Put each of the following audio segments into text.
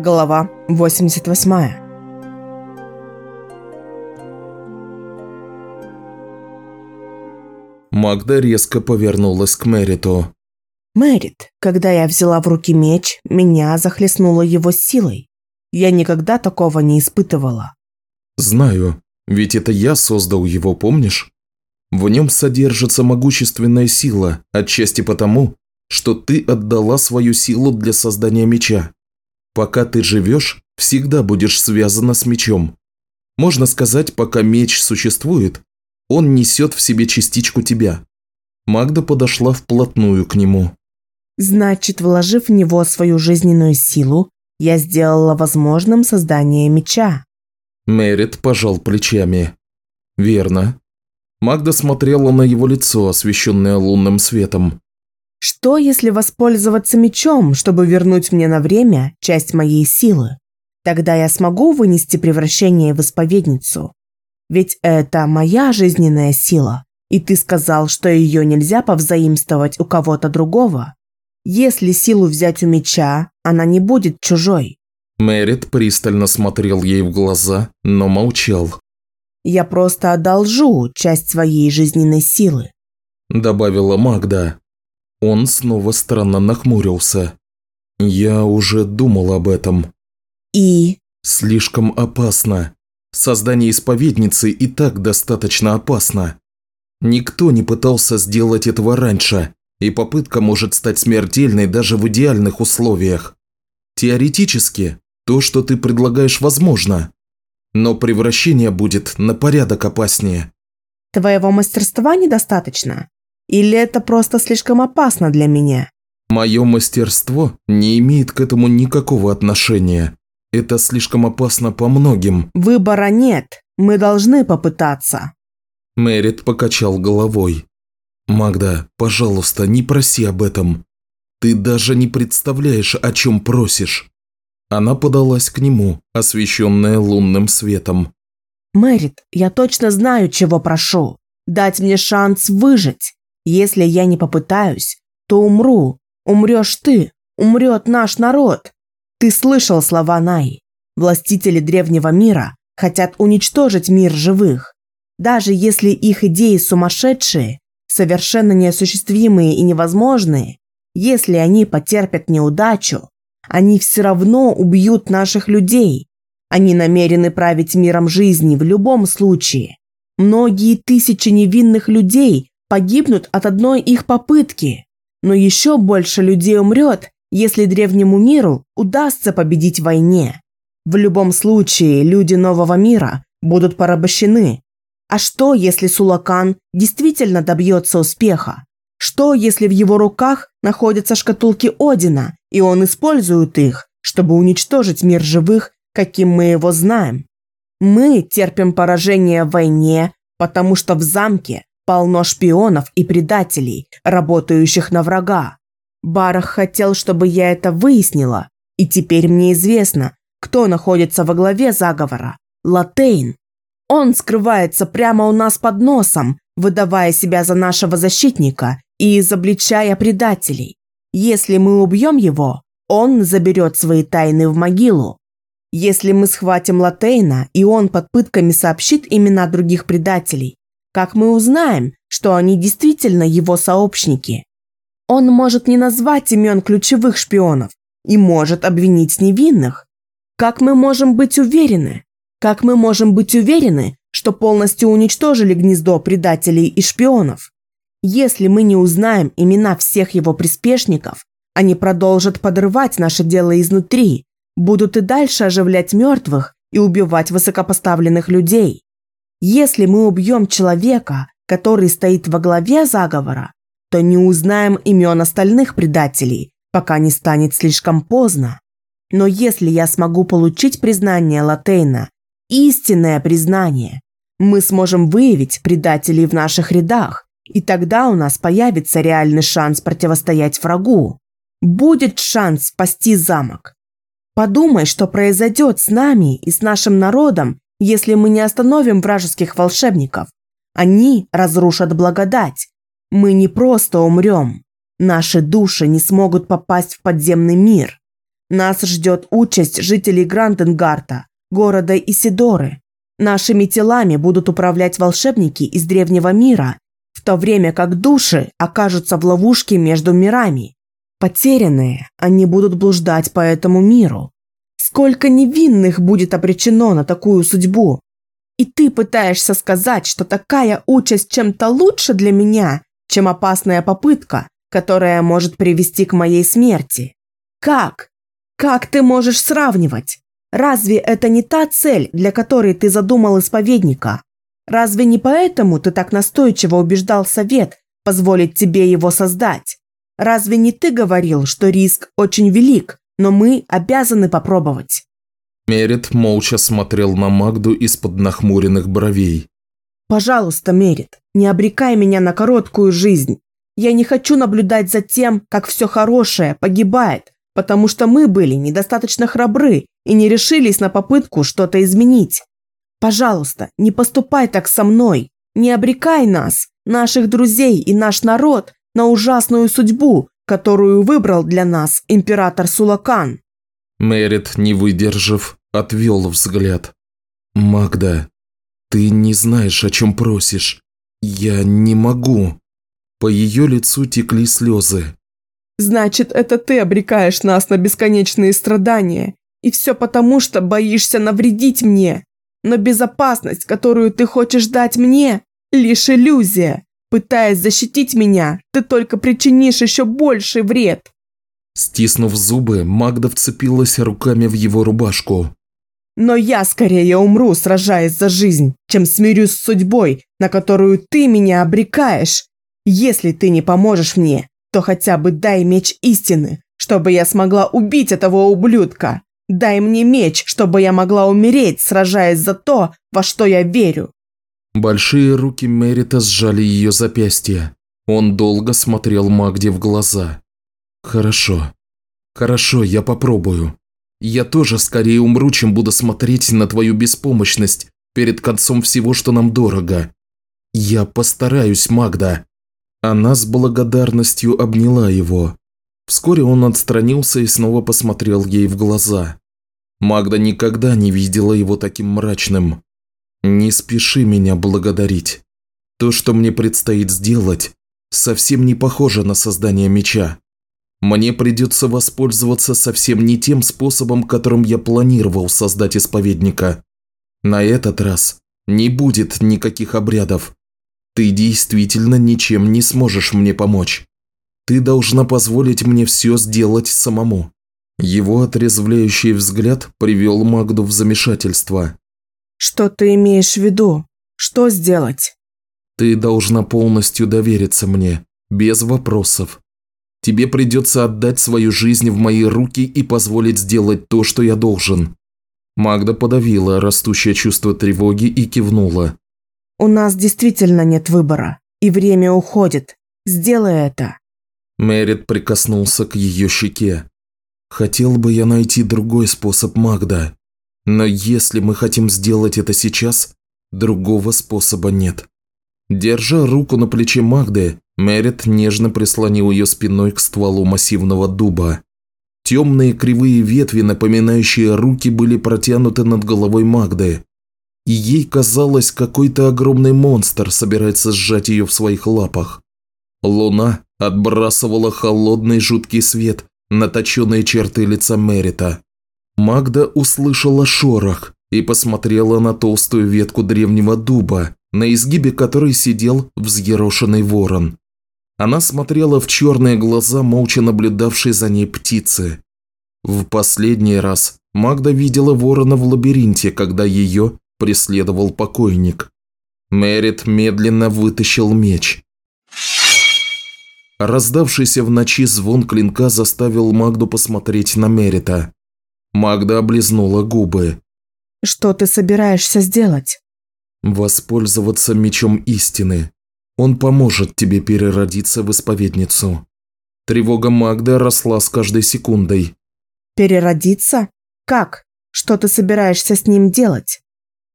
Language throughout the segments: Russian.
Глава 88 Магда резко повернулась к Мэриту. Мэрит, когда я взяла в руки меч, меня захлестнуло его силой. Я никогда такого не испытывала. Знаю, ведь это я создал его, помнишь? В нем содержится могущественная сила, отчасти потому, что ты отдала свою силу для создания меча. Пока ты живешь, всегда будешь связана с мечом. Можно сказать, пока меч существует, он несет в себе частичку тебя. Магда подошла вплотную к нему. Значит, вложив в него свою жизненную силу, я сделала возможным создание меча. Мерит пожал плечами. Верно. Магда смотрела на его лицо, освещенное лунным светом. Что, если воспользоваться мечом, чтобы вернуть мне на время часть моей силы? Тогда я смогу вынести превращение в исповедницу. Ведь это моя жизненная сила, и ты сказал, что ее нельзя повзаимствовать у кого-то другого. Если силу взять у меча, она не будет чужой. Мэрит пристально смотрел ей в глаза, но молчал. Я просто одолжу часть своей жизненной силы. Добавила Магда. Он снова странно нахмурился. Я уже думал об этом. И? Слишком опасно. Создание исповедницы и так достаточно опасно. Никто не пытался сделать этого раньше, и попытка может стать смертельной даже в идеальных условиях. Теоретически, то, что ты предлагаешь, возможно, но превращение будет на порядок опаснее. Твоего мастерства недостаточно? Или это просто слишком опасно для меня? Мое мастерство не имеет к этому никакого отношения. Это слишком опасно по многим. Выбора нет. Мы должны попытаться. Мэрит покачал головой. «Магда, пожалуйста, не проси об этом. Ты даже не представляешь, о чем просишь». Она подалась к нему, освещенная лунным светом. «Мэрит, я точно знаю, чего прошу. Дать мне шанс выжить. Если я не попытаюсь, то умру. Умрешь ты, умрет наш народ. Ты слышал слова Най. Властители древнего мира хотят уничтожить мир живых. Даже если их идеи сумасшедшие, совершенно неосуществимые и невозможные, если они потерпят неудачу, они все равно убьют наших людей. Они намерены править миром жизни в любом случае. Многие тысячи невинных людей погибнут от одной их попытки. Но еще больше людей умрет, если древнему миру удастся победить в войне. В любом случае, люди нового мира будут порабощены. А что, если Сулакан действительно добьется успеха? Что, если в его руках находятся шкатулки Одина, и он использует их, чтобы уничтожить мир живых, каким мы его знаем? Мы терпим поражение в войне, потому что в замке полно шпионов и предателей, работающих на врага. Барах хотел, чтобы я это выяснила, и теперь мне известно, кто находится во главе заговора. Латейн. Он скрывается прямо у нас под носом, выдавая себя за нашего защитника и изобличая предателей. Если мы убьем его, он заберет свои тайны в могилу. Если мы схватим Латейна, и он под пытками сообщит имена других предателей, как мы узнаем, что они действительно его сообщники? Он может не назвать имен ключевых шпионов и может обвинить невинных. Как мы можем быть уверены? Как мы можем быть уверены, что полностью уничтожили гнездо предателей и шпионов? Если мы не узнаем имена всех его приспешников, они продолжат подрывать наше дело изнутри, будут и дальше оживлять мертвых и убивать высокопоставленных людей. Если мы убьем человека, который стоит во главе заговора, то не узнаем имен остальных предателей, пока не станет слишком поздно. Но если я смогу получить признание Латейна, истинное признание, мы сможем выявить предателей в наших рядах и тогда у нас появится реальный шанс противостоять врагу. Будет шанс спасти замок. Подумай, что произойдет с нами и с нашим народом, если мы не остановим вражеских волшебников. Они разрушат благодать. Мы не просто умрем. Наши души не смогут попасть в подземный мир. Нас ждет участь жителей Гранденгарта, города Исидоры. Нашими телами будут управлять волшебники из древнего мира, в то время как души окажутся в ловушке между мирами. Потерянные, они будут блуждать по этому миру. Сколько невинных будет обречено на такую судьбу? И ты пытаешься сказать, что такая участь чем-то лучше для меня, чем опасная попытка, которая может привести к моей смерти? Как? Как ты можешь сравнивать? Разве это не та цель, для которой ты задумал исповедника? Разве не поэтому ты так настойчиво убеждал совет позволить тебе его создать? Разве не ты говорил, что риск очень велик, но мы обязаны попробовать?» Мерит молча смотрел на Магду из-под нахмуренных бровей. «Пожалуйста, Мерит, не обрекай меня на короткую жизнь. Я не хочу наблюдать за тем, как все хорошее погибает, потому что мы были недостаточно храбры и не решились на попытку что-то изменить. Пожалуйста, не поступай так со мной. Не обрекай нас, наших друзей и наш народ на ужасную судьбу, которую выбрал для нас император Сулакан. Мерит, не выдержав, отвел взгляд. «Магда, ты не знаешь, о чем просишь. Я не могу». По ее лицу текли слезы. «Значит, это ты обрекаешь нас на бесконечные страдания и все потому, что боишься навредить мне. Но безопасность, которую ты хочешь дать мне, лишь иллюзия. Пытаясь защитить меня, ты только причинишь еще больший вред. Стиснув зубы, Магда вцепилась руками в его рубашку. Но я скорее умру, сражаясь за жизнь, чем смирюсь с судьбой, на которую ты меня обрекаешь. Если ты не поможешь мне, то хотя бы дай меч истины, чтобы я смогла убить этого ублюдка. Дай мне меч, чтобы я могла умереть, сражаясь за то, во что я верю». Большие руки Мерита сжали ее запястье. Он долго смотрел Магде в глаза. «Хорошо. Хорошо, я попробую. Я тоже скорее умру, чем буду смотреть на твою беспомощность перед концом всего, что нам дорого. Я постараюсь, Магда». Она с благодарностью обняла его. Вскоре он отстранился и снова посмотрел ей в глаза. Магда никогда не видела его таким мрачным. «Не спеши меня благодарить. То, что мне предстоит сделать, совсем не похоже на создание меча. Мне придется воспользоваться совсем не тем способом, которым я планировал создать исповедника. На этот раз не будет никаких обрядов. Ты действительно ничем не сможешь мне помочь. Ты должна позволить мне все сделать самому». Его отрезвляющий взгляд привел Магду в замешательство. «Что ты имеешь в виду? Что сделать?» «Ты должна полностью довериться мне, без вопросов. Тебе придется отдать свою жизнь в мои руки и позволить сделать то, что я должен». Магда подавила растущее чувство тревоги и кивнула. «У нас действительно нет выбора, и время уходит. Сделай это». Мерит прикоснулся к ее щеке. «Хотел бы я найти другой способ, Магда. Но если мы хотим сделать это сейчас, другого способа нет». Держа руку на плече Магды, Мерит нежно прислонил ее спиной к стволу массивного дуба. Темные кривые ветви, напоминающие руки, были протянуты над головой Магды. И ей казалось, какой-то огромный монстр собирается сжать ее в своих лапах. Луна отбрасывала холодный жуткий свет на точенные черты лица Мерита. Магда услышала шорох и посмотрела на толстую ветку древнего дуба, на изгибе которой сидел взъерошенный ворон. Она смотрела в черные глаза, молча наблюдавшей за ней птицы. В последний раз Магда видела ворона в лабиринте, когда ее преследовал покойник. Мерит медленно вытащил меч. Раздавшийся в ночи звон клинка заставил Магду посмотреть на Мерита. Магда облизнула губы. «Что ты собираешься сделать?» «Воспользоваться мечом истины. Он поможет тебе переродиться в исповедницу». Тревога Магды росла с каждой секундой. «Переродиться? Как? Что ты собираешься с ним делать?»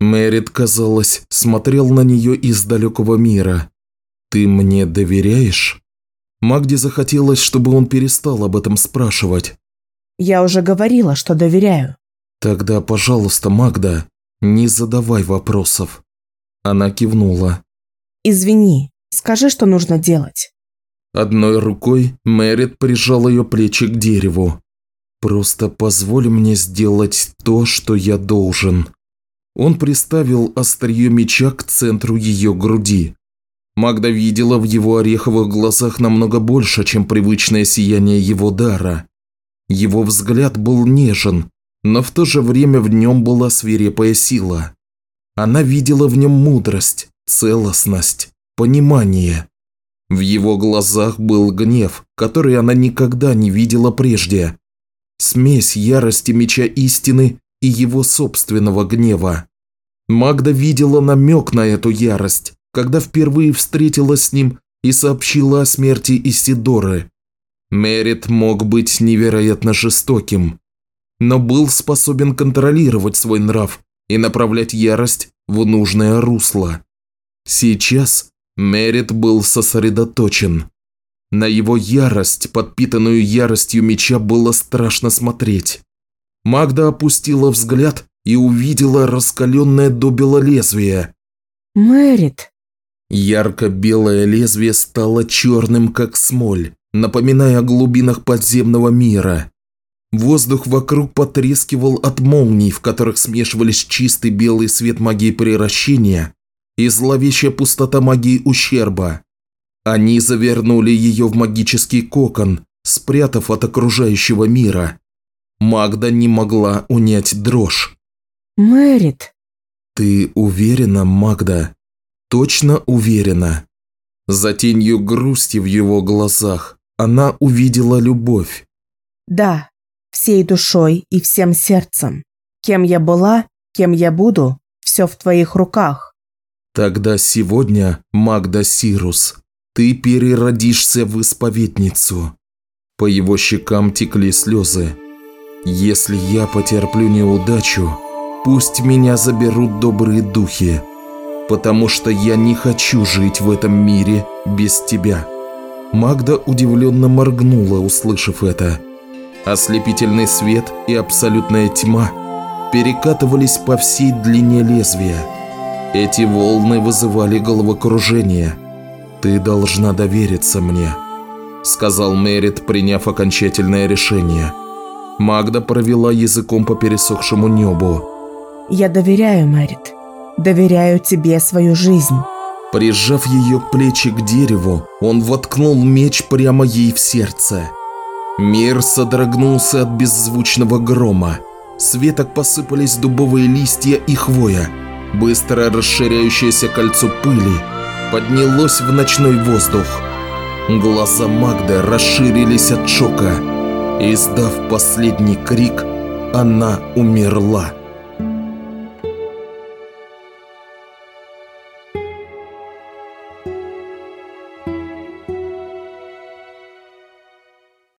Мэрит, казалось, смотрел на нее из далекого мира. «Ты мне доверяешь?» Магде захотелось, чтобы он перестал об этом спрашивать. Я уже говорила, что доверяю. Тогда, пожалуйста, Магда, не задавай вопросов. Она кивнула. Извини, скажи, что нужно делать. Одной рукой Мэрит прижал ее плечи к дереву. «Просто позволь мне сделать то, что я должен». Он приставил острие меча к центру ее груди. Магда видела в его ореховых глазах намного больше, чем привычное сияние его дара. Его взгляд был нежен, но в то же время в нем была свирепая сила. Она видела в нем мудрость, целостность, понимание. В его глазах был гнев, который она никогда не видела прежде. Смесь ярости меча истины и его собственного гнева. Магда видела намек на эту ярость, когда впервые встретилась с ним и сообщила о смерти Исидоры. Мерит мог быть невероятно жестоким, но был способен контролировать свой нрав и направлять ярость в нужное русло. Сейчас Мерит был сосредоточен. На его ярость, подпитанную яростью меча, было страшно смотреть. Магда опустила взгляд и увидела раскаленное до лезвие. «Мэрит!» Ярко-белое лезвие стало черным, как смоль, напоминая о глубинах подземного мира. Воздух вокруг потрескивал от молний, в которых смешивались чистый белый свет магии превращения и зловещая пустота магии ущерба. Они завернули ее в магический кокон, спрятав от окружающего мира. Магда не могла унять дрожь. «Мэрит!» «Ты уверена, Магда? Точно уверена?» За тенью грусти в его глазах она увидела любовь. «Да, всей душой и всем сердцем. Кем я была, кем я буду, все в твоих руках». «Тогда сегодня, Магда Сирус, ты переродишься в исповедницу». По его щекам текли слезы. «Если я потерплю неудачу, Пусть меня заберут добрые духи, потому что я не хочу жить в этом мире без тебя». Магда удивленно моргнула, услышав это. Ослепительный свет и абсолютная тьма перекатывались по всей длине лезвия. Эти волны вызывали головокружение. «Ты должна довериться мне», – сказал Мерит, приняв окончательное решение. Магда провела языком по пересохшему небу. Я доверяю, Мэрит. Доверяю тебе свою жизнь. Прижав ее плечи к дереву, он воткнул меч прямо ей в сердце. Мир содрогнулся от беззвучного грома. С веток посыпались дубовые листья и хвоя. Быстро расширяющееся кольцо пыли поднялось в ночной воздух. Глаза Магды расширились от шока. Издав последний крик, она умерла.